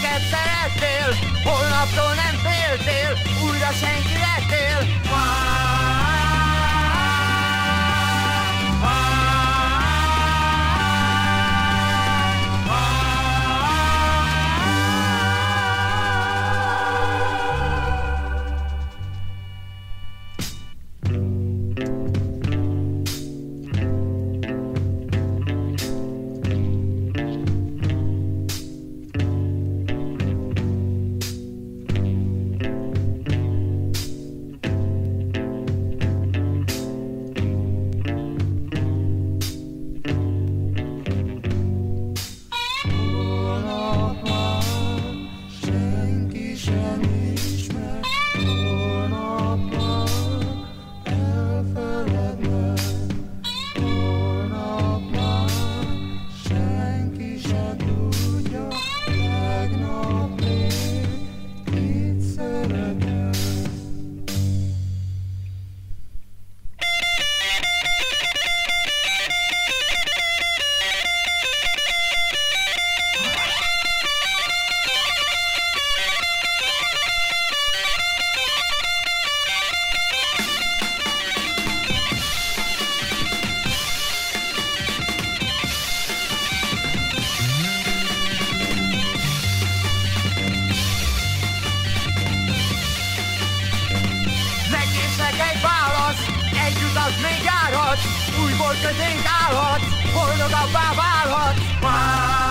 Gyereket szerettél, holnaptól nem féltél, újra senki lettél. állhat, újból közénk állhat, boldogabbá válhat. Már